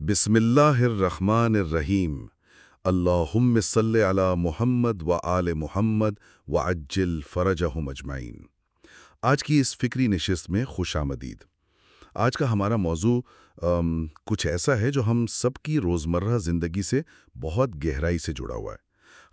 بسم اللہ الرحمن الرحیم۔ اللہم صلی علی محمد و آل محمد و عجل فرجہم اجمعین۔ آج کی اس فکری نشست میں خوش آمدید۔ آج کا ہمارا موضوع ام، کچھ ایسا ہے جو ہم سب کی روزمرہ زندگی سے بہت گہرائی سے جڑا ہوا ہے۔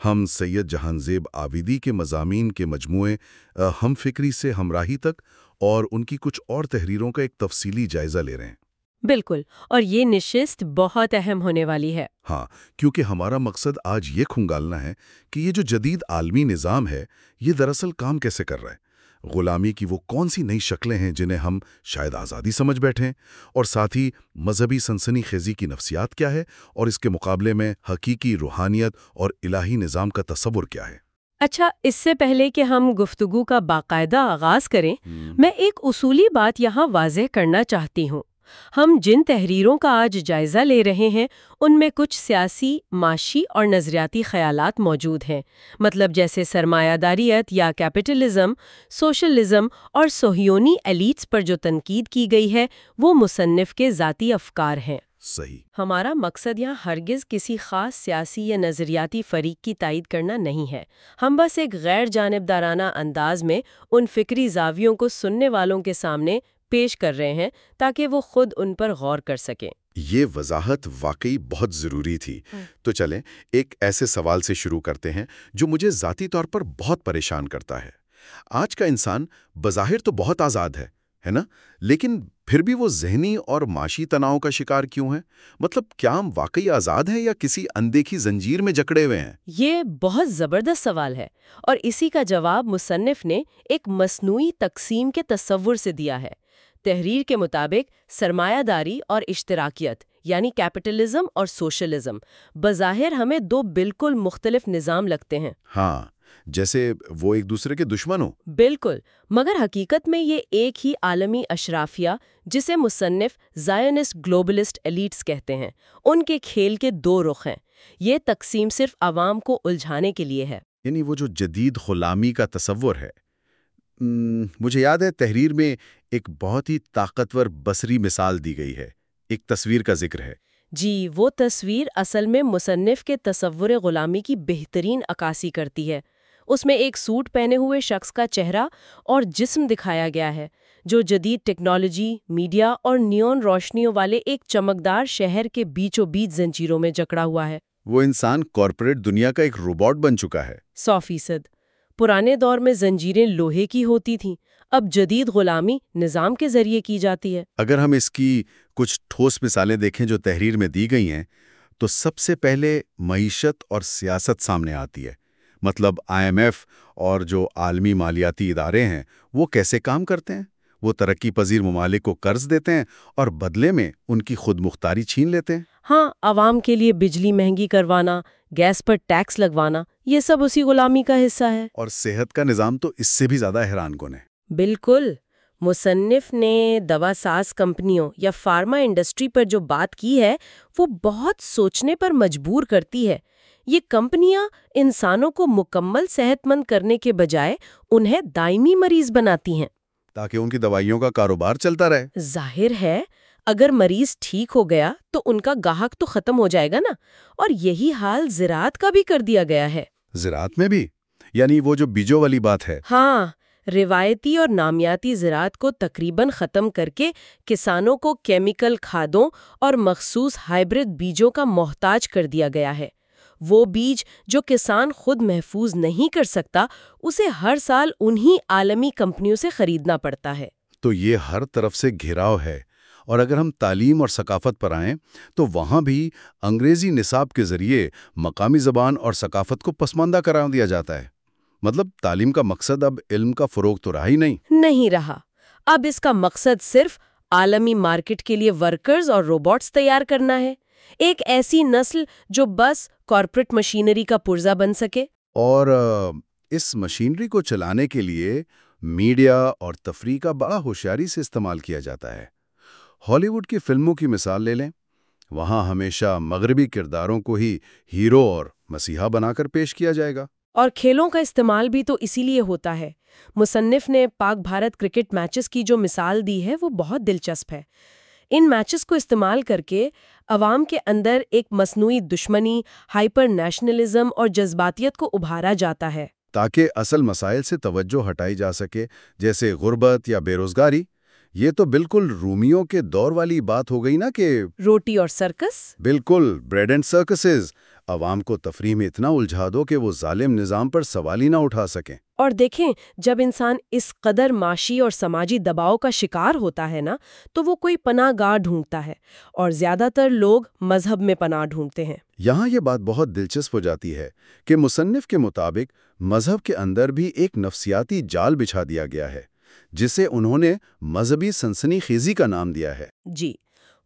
ہم سید جہان زیب آبیدی کے مضامین کے مجموعے آ، ہم فکری سے ہمراہی تک اور ان کی کچھ اور تحریروں کا ایک تفصیلی جائزہ لے رہے ہیں۔ بالکل اور یہ نشست بہت اہم ہونے والی ہے۔ ہاں کیونکہ ہمارا مقصد آج یہ کھنگالنا ہے کہ یہ جو جدید عالمی نظام ہے یہ دراصل کام کیسے کر رہا ہے؟ غلامی کی وہ کون سی نئی شکلیں ہیں جنہیں ہم شاید آزادی سمجھ بیٹھیں اور ساتھ ہی مذہبی سنسنی خیزی کی نفسیات کیا ہے؟ اور اس کے مقابلے میں حقیقی روحانیت اور الہی نظام کا تصور کیا ہے؟ اچھا اس سے پہلے کہ ہم گفتگو کا باقاعدہ آغاز کریں میں ایک اصولی بات یہاں واضح کرنا چاہتی ہوں۔ ہم جن تحریروں کا آج جائزہ لے رہے ہیں ان میں کچھ سیاسی معاشی اور نظریاتی خیالات موجود ہیں۔ مطلب جیسے سرمایہ داریت یا کیپٹلزم سوشلزم اور سوہیونی ایلیٹس پر جو تنقید کی گئی ہے وہ مصنف کے ذاتی افکار ہیں۔ صحیح۔ ہمارا مقصد یہاں ہرگز کسی خاص سیاسی یا نظریاتی فریق کی تائید کرنا نہیں ہے۔ ہم بس ایک غیر جانبدارانہ انداز میں ان فکری زاویوں کو سننے والوں کے سامنے پیش کر رہے ہیں تاکہ وہ خود ان پر غور کر سکیں۔ یہ وضاحت واقعی بہت ضروری تھی۔ تو چلیں ایک ایسے سوال سے شروع کرتے ہیں جو مجھے ذاتی طور پر بہت پریشان کرتا ہے۔ آج کا انسان بظاہر تو بہت آزاد ہے ہے نا؟ لیکن پھر بھی وہ ذہنی اور معاشی تناؤ کا شکار کیوں ہے مطلب کیا ہم واقعی آزاد ہیں یا کسی اندیکھی زنجیر میں جکڑے ہوئے ہیں؟ یہ بہت زبردست سوال ہے اور اسی کا جواب مصنف نے ایک مصنوعی تقسیم کے تصور سے دیا ہے۔ تحریر کے مطابق سرمایہ داری اور اشتراکیت یعنی کیپٹلزم اور سوشلزم بظاہر ہمیں دو بالکل مختلف نظام لگتے ہیں۔ ہاں۔ جیسے وہ ایک دوسرے کے دشمن ہو بالکل مگر حقیقت میں یہ ایک ہی عالمی اشرافیہ جسے مصنف زائنسٹ گلوبلسٹ ایلیٹس کہتے ہیں ان کے کھیل کے دو رخ ہیں۔ یہ تقسیم صرف عوام کو الجھانے کے لیے ہے۔ یعنی وہ جو جدید غلامی کا تصور ہے۔ مجھے یاد ہے تحریر میں ایک بہت ہی طاقتور بصری مثال دی گئی ہے۔ ایک تصویر کا ذکر ہے۔ جی وہ تصویر اصل میں مصنف کے تصور غلامی کی بہترین عکاسی کرتی ہے۔ اس میں ایک سوٹ پہنے ہوئے شخص کا چہرہ اور جسم دکھایا گیا ہے جو جدید ٹیکنالوجی میڈیا اور نیون روشنیوں والے ایک چمکدار شہر کے بیچوں بیچ زنجیروں میں جکڑا ہوا ہے۔ وہ انسان کارپوریٹ دنیا کا ایک روبوٹ بن چکا ہے۔ سو فیصد۔ پرانے دور میں زنجیریں لوہے کی ہوتی تھیں اب جدید غلامی نظام کے ذریعے کی جاتی ہے۔ اگر ہم اس کی کچھ ٹھوس مثالیں دیکھیں جو تحریر میں دی گئی ہیں تو سب سے پہلے معیشت اور سیاست سامنے آتی ہے۔ مطلب آئی ایم ایف اور جو عالمی مالیاتی ادارے ہیں وہ کیسے کام کرتے ہیں؟ وہ ترقی پذیر ممالک کو قرض دیتے ہیں اور بدلے میں ان کی خود مختاری چھین لیتے ہیں؟ ہاں عوام کے لیے بجلی مہنگی کروانا گیس پر ٹیکس لگوانا یہ سب اسی غلامی کا حصہ ہے۔ اور صحت کا نظام تو اس سے بھی زیادہ حیران کن ہے۔ بالکل۔ مصنف نے دوا ساز کمپنیوں یا فارما انڈسٹری پر جو بات کی ہے وہ بہت سوچنے پر مجبور کرتی ہے۔ یہ کمپنیاں انسانوں کو مکمل صحت مند کرنے کے بجائے انہیں دائمی مریض بناتی ہیں۔ تاکہ ان کی دوائیوں کا کاروبار چلتا رہے۔ ظاہر ہے اگر مریض ٹھیک ہو گیا تو ان کا گاہک تو ختم ہو جائے گا نا۔ اور یہی حال زراعت کا بھی کر دیا گیا ہے۔ زراعت میں بھی؟ یعنی وہ جو بیجوں والی بات ہے۔ ہاں روایتی اور نامیاتی زراعت کو تقریباً ختم کر کے کسانوں کو کیمیکل کھادوں اور مخصوص ہائبرڈ بیجوں کا محتاج کر دیا گیا ہے۔ وہ بیج جو کسان خود محفوظ نہیں کر سکتا اسے ہر سال انہی عالمی کمپنیوں سے خریدنا پڑتا ہے۔ تو یہ ہر طرف سے گھیراؤ ہے اور اگر ہم تعلیم اور ثقافت پر آئیں تو وہاں بھی انگریزی نصاب کے ذریعے مقامی زبان اور ثقافت کو پسماندہ کرا دیا جاتا ہے۔ مطلب تعلیم کا مقصد اب علم کا فروغ تو رہا ہی نہیں۔ نہیں رہا۔ اب اس کا مقصد صرف عالمی مارکیٹ کے لیے ورکرز اور روبوٹس تیار کرنا ہے۔ ایک ایسی نسل جو بس کارپوریٹ مشینری کا پرزا بن سکے۔ اور اس مشینری کو چلانے کے لیے میڈیا اور تفریح کا بڑا ہوشیاری سے استعمال کیا جاتا ہے۔ ہالی ووڈ کی فلموں کی مثال لے لیں۔ وہاں ہمیشہ مغربی کرداروں کو ہی ہیرو اور مسیحا بنا کر پیش کیا جائے گا۔ اور کھیلوں کا استعمال بھی تو اسی لیے ہوتا ہے۔ مصنف نے پاک بھارت کرکٹ میچز کی جو مثال دی ہے وہ بہت دلچسپ ہے۔ ان میچز کو استعمال کر کے عوام کے اندر ایک مصنوعی دشمنی ہائپر نیشنلزم اور جذباتیت کو ابھارا جاتا ہے۔ تاکہ اصل مسائل سے توجہ ہٹائی جا سکے جیسے غربت یا بے روزگاری یہ تو بالکل رومیوں کے دور والی بات ہو گئی نا کہ روٹی اور سرکس؟ بالکل بریڈ اینڈ سرکسز۔ عوام کو تفریح میں اتنا الجھا دو کہ وہ ظالم نظام پر سوال ہی نہ اٹھا سکیں۔ اور دیکھیں جب انسان اس قدر معاشی اور سماجی دباؤ کا شکار ہوتا ہے نا تو وہ کوئی پناہ گاہ ڈھونڈتا ہے اور زیادہ تر لوگ مذہب میں پناہ ڈھونڈتے ہیں۔ یہاں یہ بات بہت دلچسپ ہو جاتی ہے کہ مصنف کے مطابق مذہب کے اندر بھی ایک نفسیاتی جال بچھا دیا گیا ہے جسے انہوں نے مذہبی سنسنی خیزی کا نام دیا ہے۔ جی۔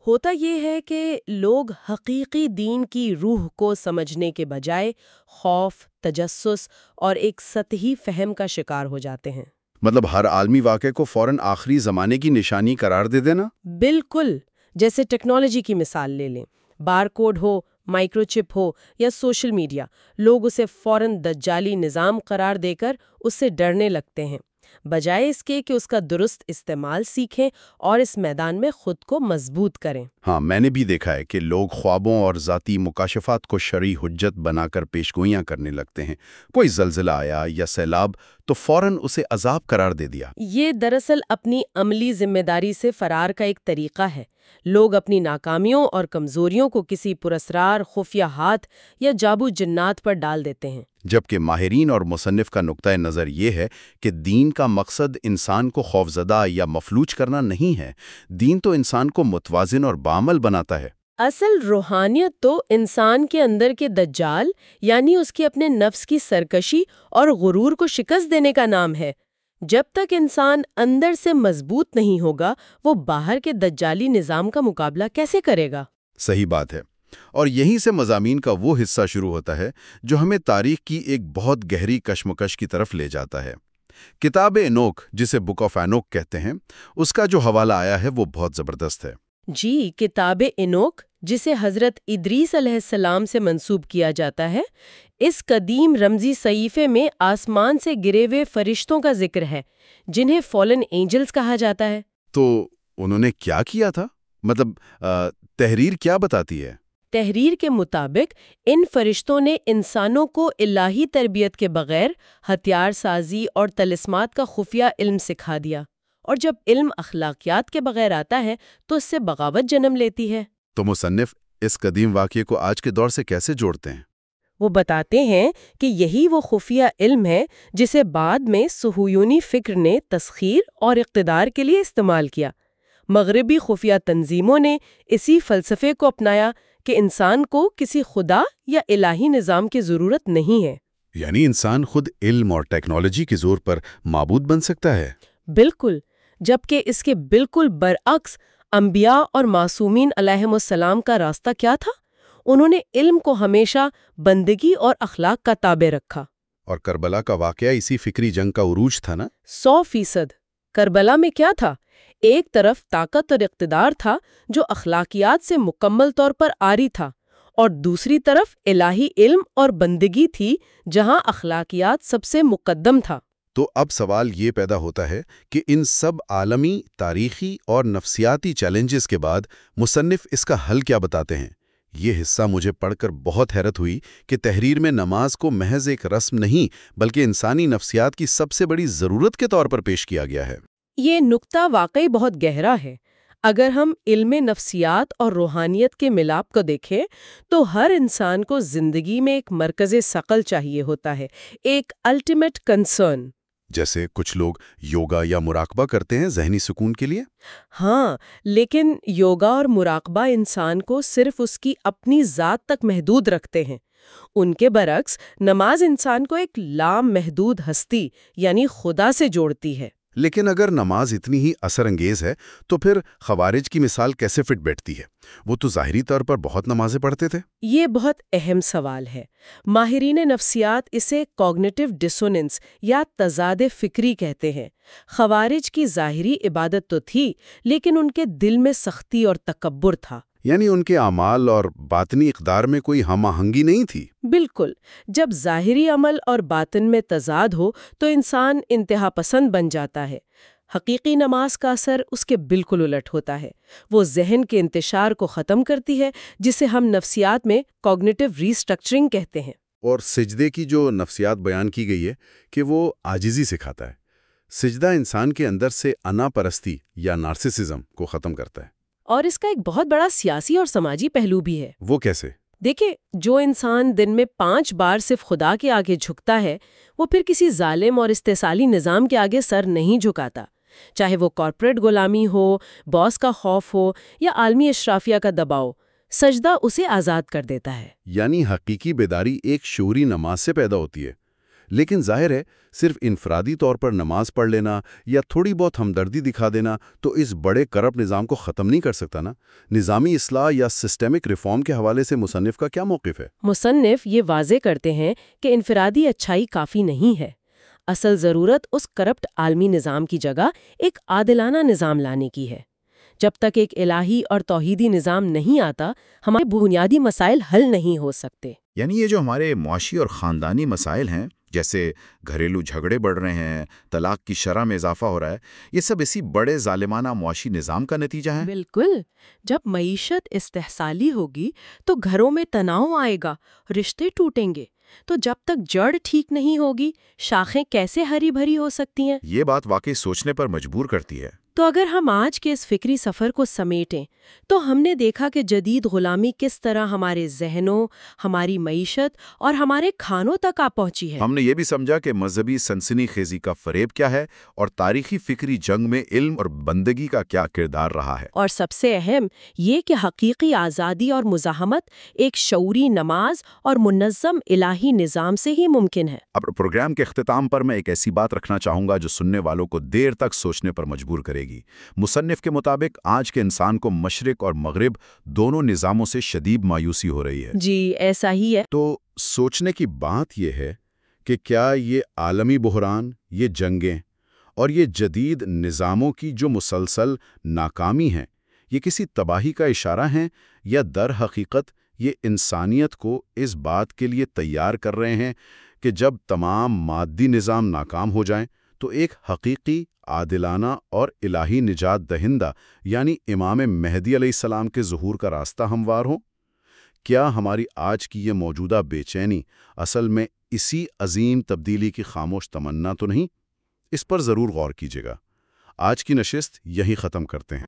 ہوتا یہ ہے کہ لوگ حقیقی دین کی روح کو سمجھنے کے بجائے خوف تجسس اور ایک سطحی فہم کا شکار ہو جاتے ہیں۔ مطلب ہر عالمی واقعے کو فوراً آخری زمانے کی نشانی قرار دے دینا؟ بالکل جیسے ٹیکنالوجی کی مثال لے لیں۔ بار کوڈ ہو مائکرو چپ ہو یا سوشل میڈیا لوگ اسے فوراً دجالی نظام قرار دے کر اس سے ڈرنے لگتے ہیں۔ بجائے اس کے کہ اس کا درست استعمال سیکھیں اور اس میدان میں خود کو مضبوط کریں۔ ہاں میں نے بھی دیکھا ہے کہ لوگ خوابوں اور ذاتی مکاشفات کو شرعی حجت بنا کر پیشگوئیاں کرنے لگتے ہیں۔ کوئی زلزلہ آیا یا سیلاب تو فوراً اسے عذاب قرار دے دیا۔ یہ دراصل اپنی عملی ذمہ داری سے فرار کا ایک طریقہ ہے۔ لوگ اپنی ناکامیوں اور کمزوریوں کو کسی پراسرار خفیہ ہاتھ یا جابو جنات پر ڈال دیتے ہیں۔ جبکہ ماہرین اور مصنف کا نقطۂ نظر یہ ہے کہ دین کا مقصد انسان کو خوفزدہ یا مفلوج کرنا نہیں ہے۔ دین تو انسان کو متوازن اور بامل بناتا ہے۔ اصل روحانیت تو انسان کے اندر کے دجال یعنی اس کے اپنے نفس کی سرکشی اور غرور کو شکست دینے کا نام ہے۔ جب تک انسان اندر سے مضبوط نہیں ہوگا وہ باہر کے دجالی نظام کا مقابلہ کیسے کرے گا؟ صحیح بات ہے۔ اور یہیں سے مضامین کا وہ حصہ شروع ہوتا ہے جو ہمیں تاریخ کی ایک بہت گہری کشمکش کی طرف لے جاتا ہے۔ کتاب انوک جسے بک آف اینوک کہتے ہیں اس کا جو حوالہ آیا ہے وہ بہت زبردست ہے۔ جی کتاب انوک جسے حضرت ادریس علیہ السلام سے منسوب کیا جاتا ہے اس قدیم رمزی صحیفے میں آسمان سے گرے ہوئے فرشتوں کا ذکر ہے جنہیں فالن اینجلز کہا جاتا ہے۔ تو انہوں نے کیا کیا تھا؟ مطلب تحریر کیا بتاتی ہے؟ تحریر کے مطابق ان فرشتوں نے انسانوں کو الہی تربیت کے بغیر ہتھیار سازی اور تلسمات کا خفیہ علم سکھا دیا اور جب علم اخلاقیات کے بغیر آتا ہے تو اس سے بغاوت جنم لیتی ہے۔ تو مصنف اس قدیم واقعے کو آج کے دور سے کیسے جوڑتے ہیں؟ وہ بتاتے ہیں کہ یہی وہ خفیہ علم ہے جسے بعد میں سہویونی فکر نے تسخیر اور اقتدار کے لیے استعمال کیا۔ مغربی خفیہ تنظیموں نے اسی فلسفے کو اپنایا کہ انسان کو کسی خدا یا الہی نظام کی ضرورت نہیں ہے۔ یعنی انسان خود علم اور ٹیکنالوجی کے زور پر معبود بن سکتا ہے؟ بالکل جبکہ اس کے بالکل برعکس انبیاء اور معصومین علیہم السلام کا راستہ کیا تھا؟ انہوں نے علم کو ہمیشہ بندگی اور اخلاق کا تابع رکھا۔ اور کربلا کا واقعہ اسی فکری جنگ کا عروج تھا نا؟ سو فیصد۔ کربلا میں کیا تھا؟ ایک طرف طاقت اور اقتدار تھا جو اخلاقیات سے مکمل طور پر آری تھا اور دوسری طرف الہی علم اور بندگی تھی جہاں اخلاقیات سب سے مقدم تھا۔ تو اب سوال یہ پیدا ہوتا ہے کہ ان سب عالمی، تاریخی اور نفسیاتی چیلنجز کے بعد مصنف اس کا حل کیا بتاتے ہیں؟ یہ حصہ مجھے پڑھ کر بہت حیرت ہوئی کہ تحریر میں نماز کو محض ایک رسم نہیں بلکہ انسانی نفسیات کی سب سے بڑی ضرورت کے طور پر پیش کیا گیا ہے۔ یہ نقطہ واقعی بہت گہرا ہے۔ اگر ہم علم نفسیات اور روحانیت کے ملاپ کو دیکھیں تو ہر انسان کو زندگی میں ایک مرکز ثقل چاہیے ہوتا ہے، ایک الٹیمیٹ کنسرن جیسے کچھ لوگ یوگا یا مراقبہ کرتے ہیں ذہنی سکون کے لیے؟ ہاں لیکن یوگا اور مراقبہ انسان کو صرف اس کی اپنی ذات تک محدود رکھتے ہیں۔ ان کے برعکس، نماز انسان کو ایک لام محدود ہستی یعنی خدا سے جوڑتی ہے۔ لیکن اگر نماز اتنی ہی اثر انگیز ہے، تو پھر خوارج کی مثال کیسے فٹ بیٹھتی ہے؟ وہ تو ظاہری طور پر بہت نمازیں پڑھتے تھے۔ یہ بہت اہم سوال ہے۔ ماہرین نفسیات اسے کوگنیٹو ڈسوننس یا تضاد فکری کہتے ہیں۔ خوارج کی ظاہری عبادت تو تھی، لیکن ان کے دل میں سختی اور تکبر تھا۔ یعنی ان کے اعمال اور باطنی اقدار میں کوئی ہم آہنگی نہیں تھی۔ بالکل۔ جب ظاہری عمل اور باطن میں تضاد ہو تو انسان انتہا پسند بن جاتا ہے۔ حقیقی نماز کا اثر اس کے بالکل الٹ ہوتا ہے۔ وہ ذہن کے انتشار کو ختم کرتی ہے جسے ہم نفسیات میں کوگنیٹو ریسٹرکچرنگ کہتے ہیں۔ اور سجدے کی جو نفسیات بیان کی گئی ہے کہ وہ آجزی سکھاتا ہے۔ سجدہ انسان کے اندر سے انا پرستی یا نارسسزم کو ختم کرتا ہے۔ اور اس کا ایک بہت بڑا سیاسی اور سماجی پہلو بھی ہے۔ وہ کیسے؟ دیکھیں جو انسان دن میں پانچ بار صرف خدا کے آگے جھکتا ہے وہ پھر کسی ظالم اور استحصالی نظام کے آگے سر نہیں جھکاتا۔ چاہے وہ کارپوریٹ غلامی ہو باس کا خوف ہو یا عالمی اشرافیہ کا دباؤ سجدہ اسے آزاد کر دیتا ہے۔ یعنی حقیقی بیداری ایک شعوری نماز سے پیدا ہوتی ہے۔ لیکن ظاہر ہے صرف انفرادی طور پر نماز پڑھ لینا یا تھوڑی بہت ہمدردی دکھا دینا تو اس بڑے کرپٹ نظام کو ختم نہیں کر سکتا نا۔ نظامی اصلاح یا سسٹمک ریفارم کے حوالے سے مصنف کا کیا موقف ہے؟ مصنف یہ واضح کرتے ہیں کہ انفرادی اچھائی کافی نہیں ہے۔ اصل ضرورت اس کرپٹ عالمی نظام کی جگہ ایک عادلانہ نظام لانے کی ہے۔ جب تک ایک الہی اور توحیدی نظام نہیں آتا ہمارے بنیادی مسائل حل نہیں ہو سکتے۔ یعنی یہ جو ہمارے معاشی اور خاندانی مسائل ہیں جیسے گھریلو جھگڑے بڑھ رہے ہیں طلاق کی شرح میں اضافہ ہو رہا ہے یہ سب اسی بڑے ظالمانہ معاشی نظام کا نتیجہ ہے۔ بالکل۔ جب معیشت استحصالی ہوگی تو گھروں میں تناؤ آئے گا رشتے ٹوٹیں گے۔ تو جب تک جڑ ٹھیک نہیں ہوگی شاخیں کیسے ہری بھری ہو سکتی ہیں؟ یہ بات واقعی سوچنے پر مجبور کرتی ہے۔ تو اگر ہم آج کے اس فکری سفر کو سمیٹیں تو ہم نے دیکھا کہ جدید غلامی کس طرح ہمارے ذہنوں ہماری معیشت اور ہمارے کھانوں تک آ پہنچی ہے۔ ہم نے یہ بھی سمجھا کہ مذہبی سنسنی خیزی کا فریب کیا ہے اور تاریخی فکری جنگ میں علم اور بندگی کا کیا کردار رہا ہے۔ اور سب سے اہم یہ کہ حقیقی آزادی اور مزاحمت ایک شعوری نماز اور منظم الہی نظام سے ہی ممکن ہے۔ اب پروگرام کے اختتام پر میں ایک ایسی بات رکھنا چاہوں گا جو سننے والوں کو دیر تک سوچنے پر مجبور کرے گی۔ مصنف کے مطابق آج کے انسان کو مشرق اور مغرب دونوں نظاموں سے شدید مایوسی ہو رہی ہے۔ جی ایسا ہی ہے۔ تو سوچنے کی بات یہ ہے کہ کیا یہ عالمی بحران یہ جنگیں اور یہ جدید نظاموں کی جو مسلسل ناکامی ہیں یہ کسی تباہی کا اشارہ ہیں یا در حقیقت یہ انسانیت کو اس بات کے لیے تیار کر رہے ہیں کہ جب تمام مادی نظام ناکام ہو جائیں تو ایک حقیقی عادلانہ اور الہی نجات دہندہ یعنی امام مہدی علیہ السلام کے ظہور کا راستہ ہموار ہوں؟ کیا ہماری آج کی یہ موجودہ بے چینی اصل میں اسی عظیم تبدیلی کی خاموش تمنا تو نہیں؟ اس پر ضرور غور کیجیے گا۔ آج کی نشست یہی ختم کرتے ہیں۔